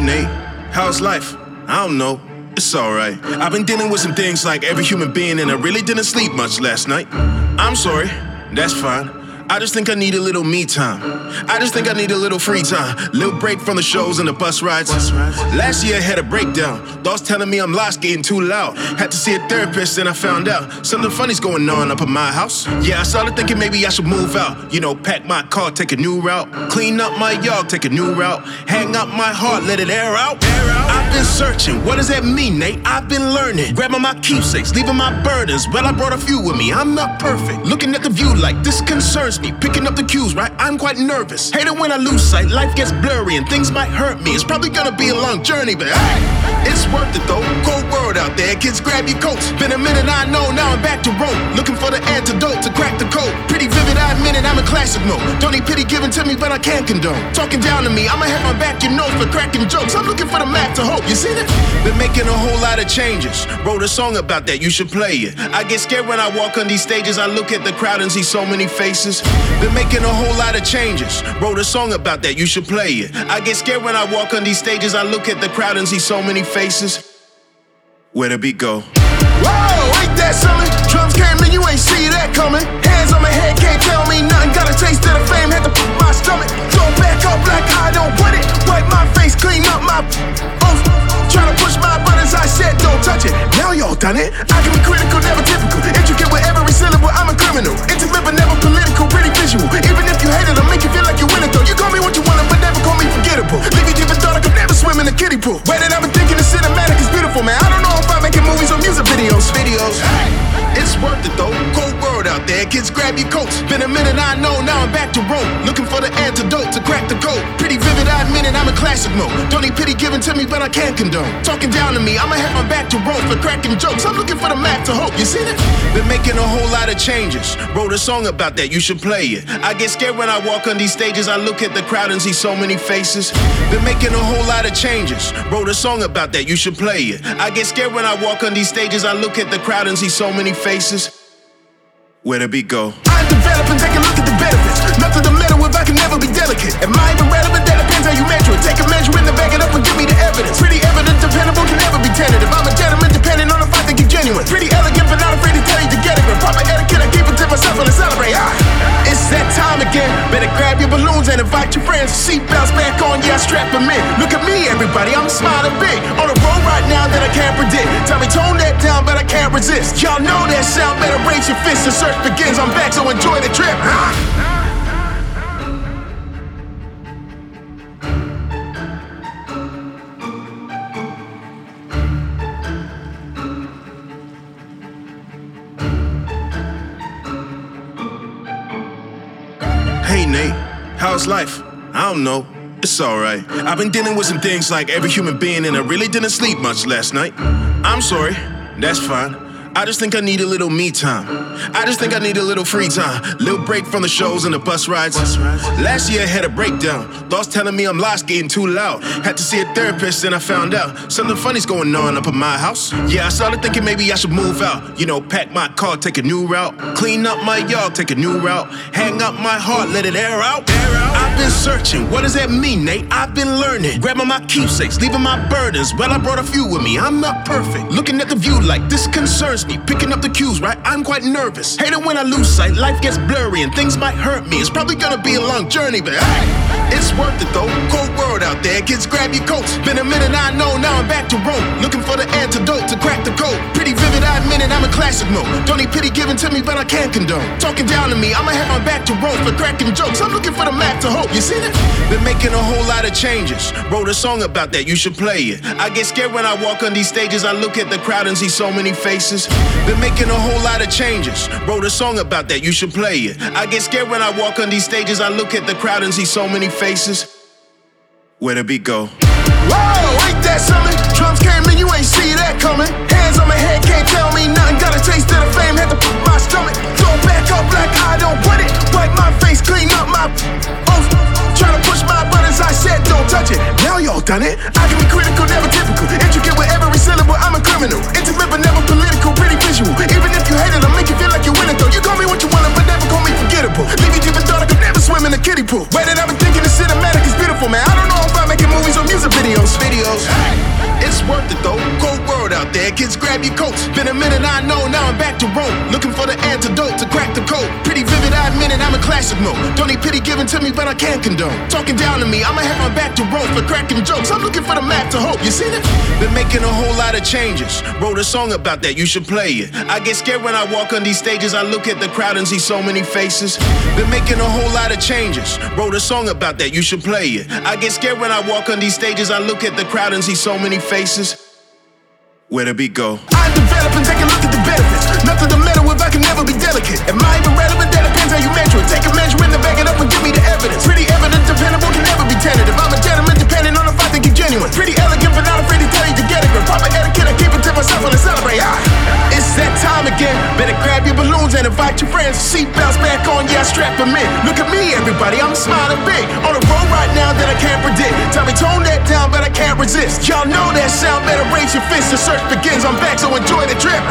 Nate, how's life? I don't know. It's alright. I've been dealing with some things like every human being, and I really didn't sleep much last night. I'm sorry. That's fine. I just think I need a little me time. I just think I need a little free time. Little break from the shows and the bus rides. Last year I had a breakdown. Thoughts telling me I'm lost, getting too loud. Had to see a therapist and I found out something funny's going on up at my house. Yeah, I started thinking maybe I should move out. You know, pack my car, take a new route. Clean up my yard, take a new route. Hang up my heart, let it air out. I've been searching. What does that mean, Nate? I've been learning. Grabbing my keepsakes, leaving my burdens. Well, I brought a few with me. I'm not perfect. Looking at the view like this concerns me. Picking up the cues, right? I'm quite nervous. Hate it when I lose sight. Life gets blurry and things might hurt me. It's probably gonna be a long journey, but hey, it's worth it though. Cold world out there. Kids, grab your coats. Been a minute, I know. Now I'm back to road. Looking for the antidote to crack the code. Pretty vivid, I admit it. I'm a classic mode. Don't need pity given to me, but I can't condone. Talking down to me, I'ma have my back, you know, for cracking jokes. I'm looking for the map to hope. You see that? Been making a whole lot of changes. Wrote a song about that, you should play it. I get scared when I walk on these stages. I look at the crowd and see so many faces. Been making a whole lot of changes. Wrote a song about that, you should play it. I get scared when I walk on these stages. I look at the crowd and see so many faces. Where the beat go? Whoa, ain't that something? Drums came in, you ain't see that coming. Hands on my head, can't tell me nothing. Got a taste of the fame, had to put my stomach. Throw back up like I don't want it. Wipe my face, clean up my oath. Try to push my buttons, I said don't touch it. Now y'all done it. I can be swim in a kiddie pool. Way that I've been thinking the cinematic is beautiful, man. I don't know if I'm making movies or music videos. Videos. It's worth it though. Cold world out there. Kids, grab your coats. Been a minute, I know. Now I'm back to road. Looking for the antidote to crack the code. I'm a classic mode. Don't need pity given to me, but I can't condone. Talking down to me, I'ma have my back to road for cracking jokes. I'm looking for the map to hope. You see that? Been making a whole lot of changes. Wrote a song about that. You should play it. I get scared when I walk on these stages. I look at the crowd and see so many faces. Been making a whole lot of changes. Wrote a song about that. You should play it. I get scared when I walk on these stages. I look at the crowd and see so many faces. Where the beat go? I'm developing, take a look at the benefits. I can never be delicate. Am I even relevant? That depends how you measure it. Take a measurement and back it up and give me the evidence. Pretty evident, dependable, can never be tentative. I'm a friends. Seatbelts back on, yeah, strap them in. Look at me, everybody, I'm smiling big. On a road right now that I can't predict. Tell me, tone that down, but I can't resist. Y'all know that sound, better raise your fists. The search begins, I'm back, so enjoy the trip. Hey Nate, how's life? I don't know. It's alright. I've been dealing with some things like every human being, and I really didn't sleep much last night. I'm sorry. That's fine. I just think I need a little me time. I just think I need a little free time. Little break from the shows and the bus rides. Last year I had a breakdown. Thoughts telling me I'm lost, getting too loud. Had to see a therapist and I found out something funny's going on up at my house. Yeah, I started thinking maybe I should move out. You know, pack my car, take a new route. Clean up my yard, take a new route. Hang up my heart, let it air out. I've been searching. What does that mean, Nate? I've been learning. Grabbing my keepsakes, leaving my burdens. Well, I brought a few with me. I'm not perfect. Looking at the view like this concerns me. Picking up the cues, right? I'm quite nervous. Hate it when I lose sight. Life gets blurry and things might hurt me. It's probably gonna be a long journey, but hey, it's worth it though. Out there. Kids, grab your coats. Been a minute, I know. Now I'm back to Rome. Looking for the antidote to crack the code. Pretty vivid, I admit it. I'm a classic mode. Don't need pity given to me, but I can't condone. Talking down to me, I'ma have my back to Rome for cracking jokes. I'm looking for the map to hope. You see that? Been making a whole lot of changes. Wrote a song about that. You should play it. I get scared when I walk on these stages. I look at the crowd and see so many faces. Been making a whole lot of changes. Wrote a song about that. You should play it. I get scared when I walk on these stages. I look at the crowd and see so many faces. Where the beat go? Whoa, ain't that something? Drums came in, you ain't see that coming. Hands on my head, can't tell me nothing. Got a taste of the fame, had to put my stomach. Throw back up like I don't want it. Wipe my face, clean up my oath. Try to push my buttons, I said don't touch it. Now y'all done it. Out there. Kids, grab your coats. Been a minute, I know. Now I'm back to Rome. Looking for the antidote to crack the code. Pretty vivid, I admit it. I'm in classic mode. Don't need pity given to me, but I can't condone. Talking down to me, I'ma have my back to Rome for cracking jokes. I'm looking for the map to hope. You see that? Been making a whole lot of changes. Wrote a song about that. You should play it. I get scared when I walk on these stages. I look at the crowd and see so many faces. Been making a whole lot of changes. Wrote a song about that. You should play it. I get scared when I walk on these stages. I look at the crowd and see so many faces. Where the beat go? I develop and take a look at the benefits. Nothing to meddle with, I can never be delicate. Am I even relevant? That depends how you measure it. Take a measurement and back it up and give me the evidence. Pretty evident, dependable, can never be tentative. I'm a gentleman, depending on if I think you're genuine. Pretty elegant, but not afraid to tell you to get it. But proper etiquette, I keep it to myself when I celebrate. Ah, it's that time again. Better grab your balloons and invite your friends. Seatbelts back on, yeah, strap them in. Look at me, everybody, I'm smiling big. On a road right now that I can't predict. Tell me, tone that down, resist. Y'all know that sound, better raise your fist. The search begins, I'm back, so enjoy the trip.